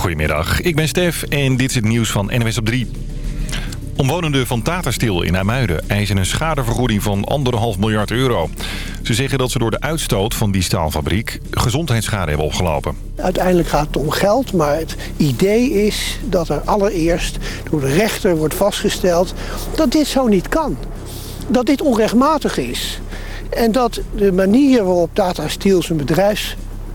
Goedemiddag, ik ben Stef en dit is het nieuws van NWS op 3. Omwonenden van Tata Steel in IJmuiden eisen een schadevergoeding van anderhalf miljard euro. Ze zeggen dat ze door de uitstoot van die staalfabriek gezondheidsschade hebben opgelopen. Uiteindelijk gaat het om geld, maar het idee is dat er allereerst door de rechter wordt vastgesteld dat dit zo niet kan. Dat dit onrechtmatig is. En dat de manier waarop Tata Steel zijn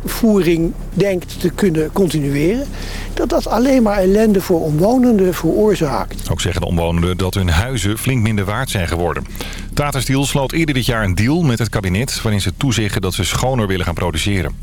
bedrijfsvoering denkt te kunnen continueren... dat dat alleen maar ellende voor omwonenden veroorzaakt. Ook zeggen de omwonenden dat hun huizen flink minder waard zijn geworden. Tata Steel sloot eerder dit jaar een deal met het kabinet... waarin ze toezeggen dat ze schoner willen gaan produceren.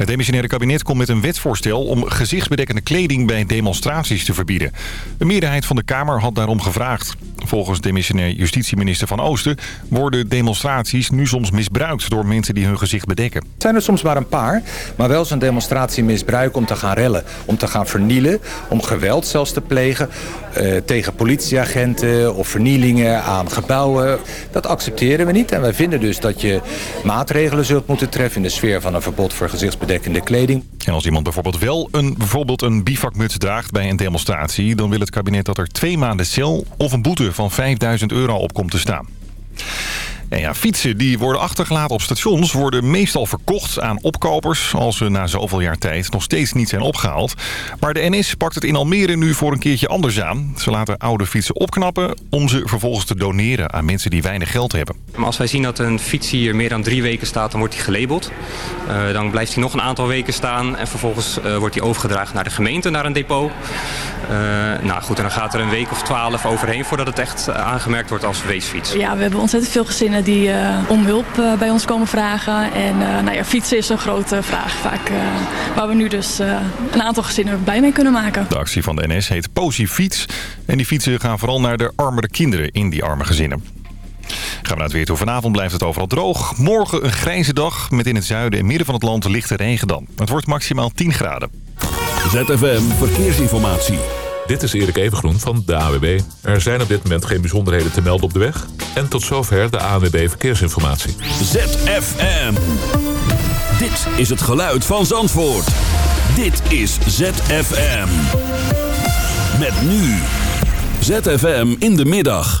Het demissionaire kabinet komt met een wetsvoorstel om gezichtsbedekkende kleding bij demonstraties te verbieden. Een meerderheid van de Kamer had daarom gevraagd. Volgens demissionair justitieminister Van Oosten worden demonstraties nu soms misbruikt door mensen die hun gezicht bedekken. Het zijn er soms maar een paar, maar wel zo'n demonstratie misbruiken om te gaan rellen, om te gaan vernielen, om geweld zelfs te plegen eh, tegen politieagenten of vernielingen aan gebouwen. Dat accepteren we niet en wij vinden dus dat je maatregelen zult moeten treffen in de sfeer van een verbod voor gezichtsbedekkende kleding. En als iemand bijvoorbeeld wel een, bijvoorbeeld een bivakmuts draagt bij een demonstratie... dan wil het kabinet dat er twee maanden cel of een boete van 5000 euro op komt te staan. En ja, fietsen die worden achtergelaten op stations worden meestal verkocht aan opkopers... als ze na zoveel jaar tijd nog steeds niet zijn opgehaald. Maar de NS pakt het in Almere nu voor een keertje anders aan. Ze laten oude fietsen opknappen om ze vervolgens te doneren aan mensen die weinig geld hebben. Maar als wij zien dat een fiets hier meer dan drie weken staat, dan wordt hij gelabeld. Uh, dan blijft hij nog een aantal weken staan en vervolgens uh, wordt hij overgedragen naar de gemeente, naar een depot. Uh, nou goed, en dan gaat er een week of twaalf overheen voordat het echt aangemerkt wordt als weesfiets. Ja, we hebben ontzettend veel gezinnen die uh, om hulp uh, bij ons komen vragen. En uh, nou ja, fietsen is een grote vraag vaak. waar we nu dus een aantal gezinnen blij mee kunnen maken. De actie van de NS heet Posi Fiets. En die fietsen gaan vooral naar de armere kinderen in die arme gezinnen. Gaan we naar het weer toe. Vanavond blijft het overal droog. Morgen een grijze dag met in het zuiden en midden van het land lichte regen dan. Het wordt maximaal 10 graden. ZFM Verkeersinformatie. Dit is Erik Evengroen van de AWB. Er zijn op dit moment geen bijzonderheden te melden op de weg. En tot zover de ANWB Verkeersinformatie. ZFM. Dit is het geluid van Zandvoort. Dit is ZFM. Met nu. ZFM in de middag.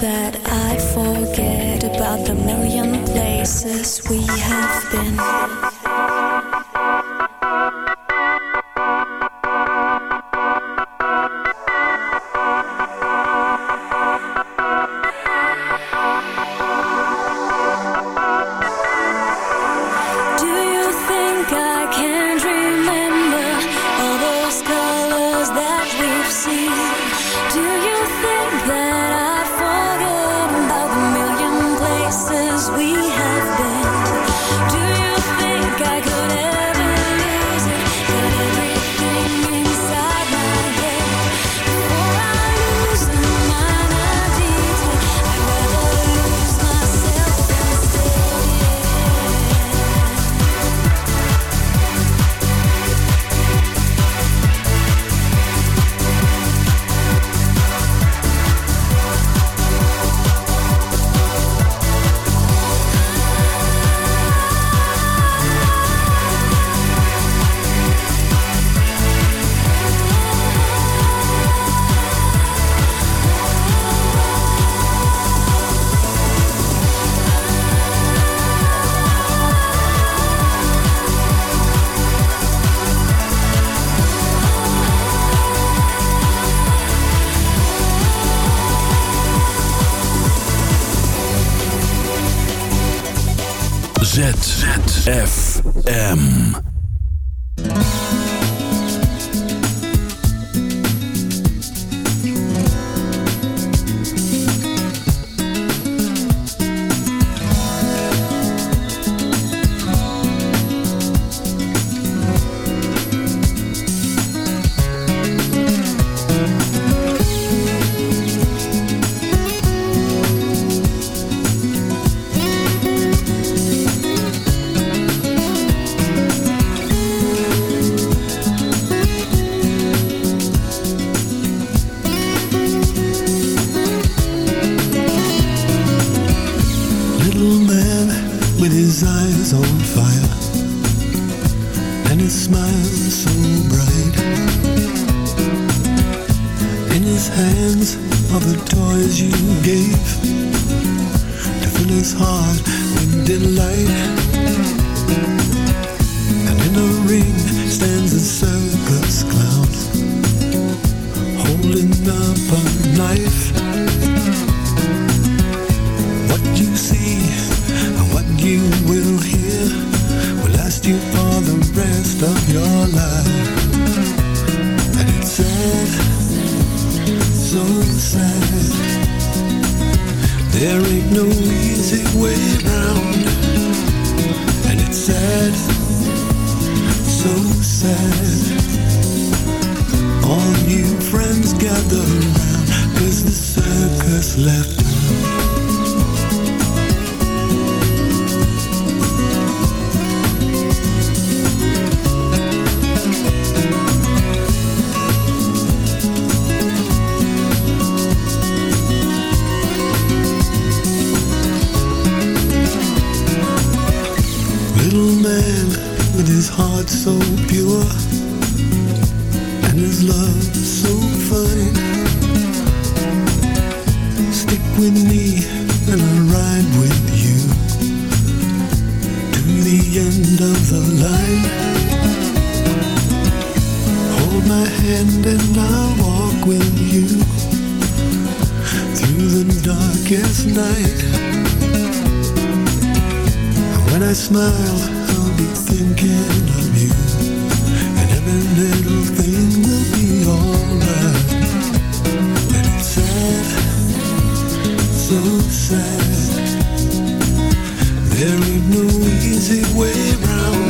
that I forget about the million places we have been. Stick with me and I'll ride with you To the end of the line. Hold my hand and I'll walk with you Through the darkest night. When I smile I'll be thinking of you And every little thing so sad. There ain't no easy way round.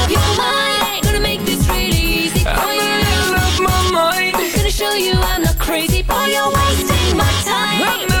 show you I'm not crazy, boy. You're wasting my time.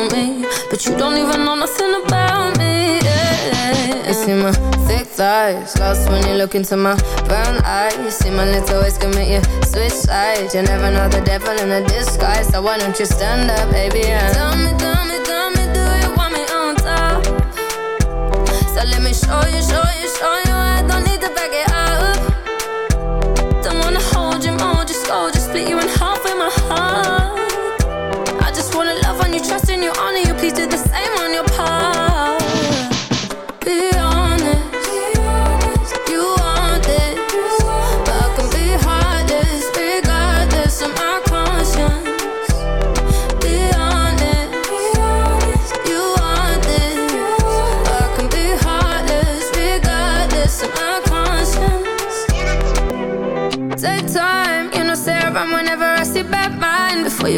thick thighs, lost when you look into my brown eyes. See my little ways make you switch sides. You never know the devil in a disguise, so why don't you stand up, baby? And tell me, tell me, tell me, do you want me on top? So let me show you, show you, show you. I don't need to back it up. Don't wanna hold you, mold just scold Just split you in half with my heart. I just wanna love on you, trust in you, honor you. Please do the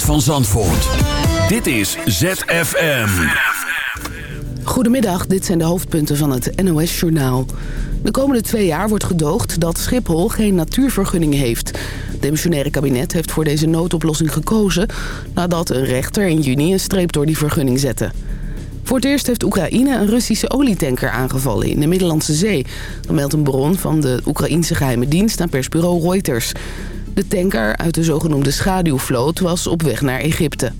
van Zandvoort. Dit is ZFM. Goedemiddag, dit zijn de hoofdpunten van het NOS-journaal. De komende twee jaar wordt gedoogd dat Schiphol geen natuurvergunning heeft. Het demissionaire kabinet heeft voor deze noodoplossing gekozen... nadat een rechter in juni een streep door die vergunning zette. Voor het eerst heeft Oekraïne een Russische olietanker aangevallen in de Middellandse Zee. Dat meldt een bron van de Oekraïnse geheime dienst aan persbureau Reuters. De tanker uit de zogenoemde schaduwvloot was op weg naar Egypte.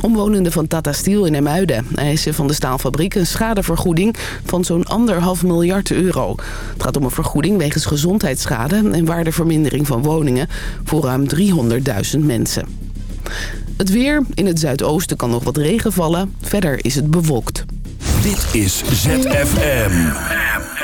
Omwonenden van Tata Steel in Emuiden eisen van de staalfabriek een schadevergoeding van zo'n anderhalf miljard euro. Het gaat om een vergoeding wegens gezondheidsschade en waardevermindering van woningen voor ruim 300.000 mensen. Het weer. In het zuidoosten kan nog wat regen vallen. Verder is het bewolkt. Dit is ZFM.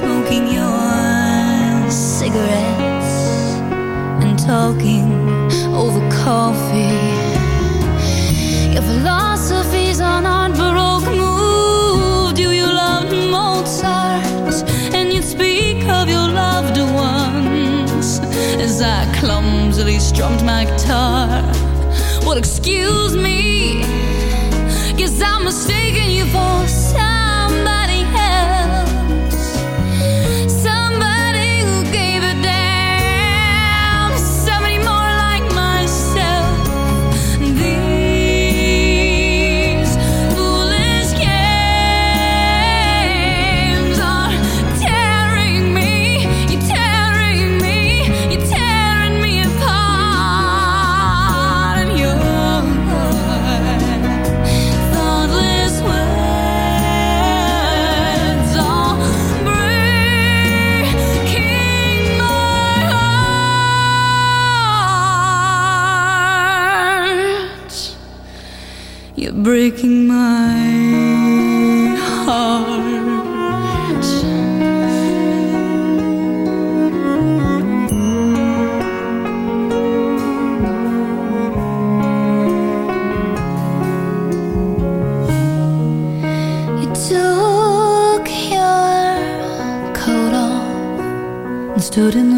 smoking your cigarettes and talking over coffee. Your philosophy's on art baroque moved Do you love Mozart? And you speak of your loved ones as I clumsily strummed my guitar. Well, excuse me, guess I'm mistaken you for sorun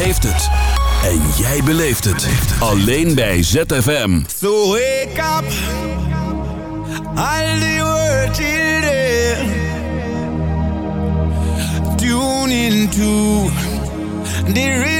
heeft het. En jij beleeft het. Alleen bij ZFM. So wake up. All the world children. Tune into the